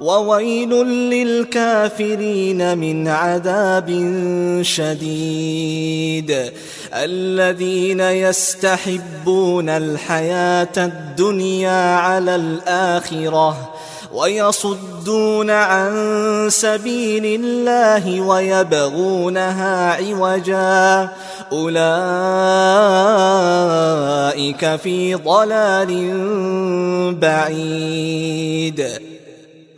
وويل للكافرين من عذاب شديد. الذين يستحبون الحياة الدنيا على الآخرة ويصدون عن سبيل الله ويبغونها عوجا. أولئك في ضلال بعيد.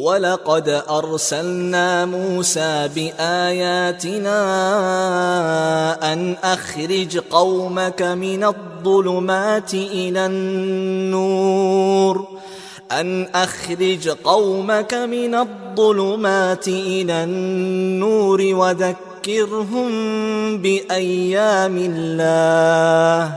ولقد أرسلنا موسى بآياتنا أن أخرج قومك من الظلمات إلى النور أن أخرج قومك من الظلمات إلى النور وذكرهم بأيام الله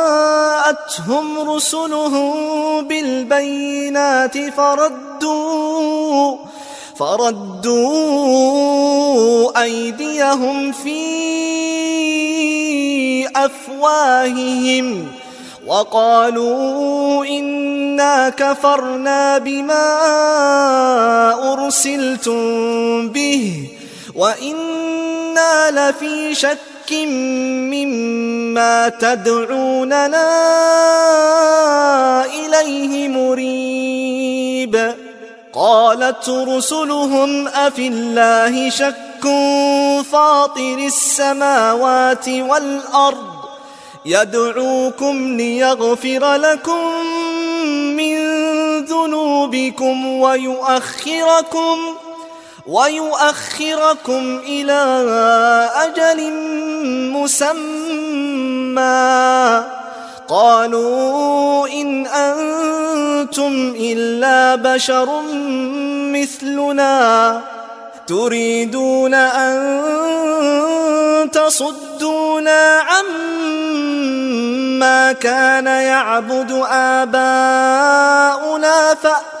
جاءتهم رسلهم بالبينات فردوا فردوا أيديهم في أفواههم وقالوا إنا كفرنا بما أرسلتم به وإنا لفي شك مما تدعوننا إليه مريب قالت رسلهم أفي الله شك فاطر السماوات والأرض يدعوكم ليغفر لكم من ذنوبكم ويؤخركم ويؤخركم إلى أجل مسمى. قالوا إن أنتم إلا بشر مثلنا. تريدون أن تصدونا عما كان يعبد آباؤنا فأتوا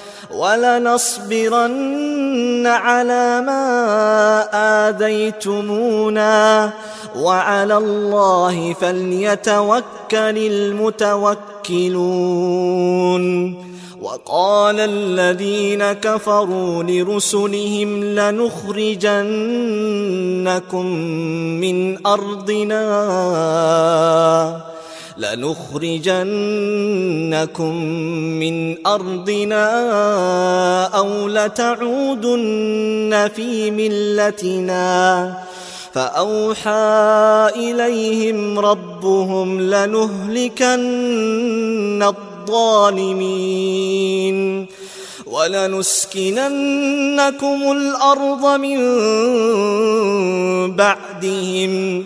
ولنصبرن على ما آذيتمونا. وعلى الله فليتوكل المتوكلون. وقال الذين كفروا لرسلهم لنخرجنكم من أرضنا. لنخرجنكم من أرضنا أو لتعودن في ملتنا. فأوحى إليهم ربهم لنهلكن الظالمين. ولنسكننكم الأرض من بعدهم.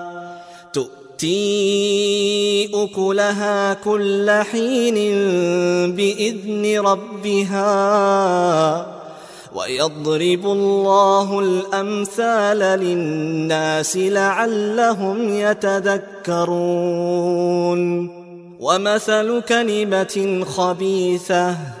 تؤتي أكلها كل حين بإذن ربها ويضرب الله الأمثال للناس لعلهم يتذكرون ومثل كلمة خبيثة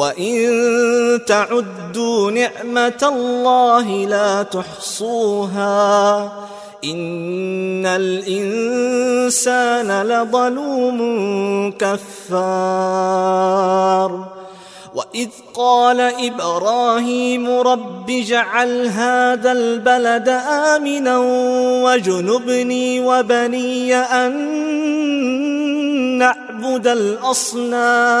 وإن تعدوا نعمة الله لا تحصوها إن الإنسان لظلوم كفار وإذ قال إبراهيم رب اجعل هذا البلد آمنا واجنبني وبني أن نعبد الأصنام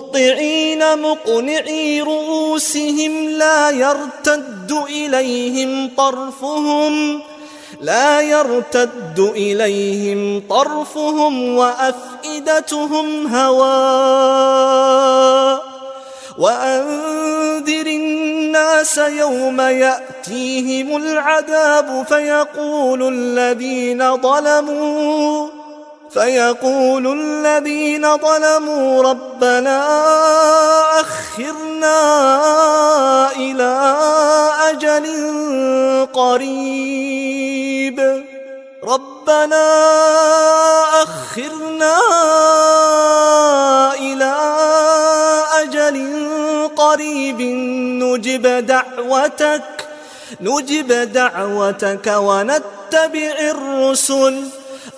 مهطعين مقنعي رؤوسهم لا يرتد إليهم طرفهم لا يرتد إليهم طرفهم وأفئدتهم هواء وأنذر الناس يوم يأتيهم العذاب فيقول الذين ظلموا فيقول الذين ظلموا ربنا أخرنا إلى أجل قريب. ربنا أخرنا إلى أجل قريب. نجب دعوتك نجب دعوتك ونتبع الرسل.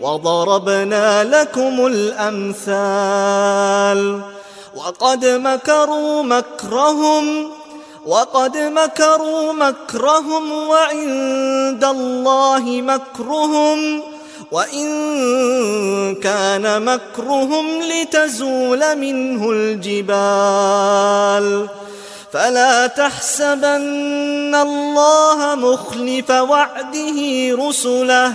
وضربنا لكم الأمثال. وقد مكروا مكرهم وقد مكروا مكرهم وعند الله مكرهم. وإن كان مكرهم لتزول منه الجبال. فلا تحسبن الله مخلف وعده رسله.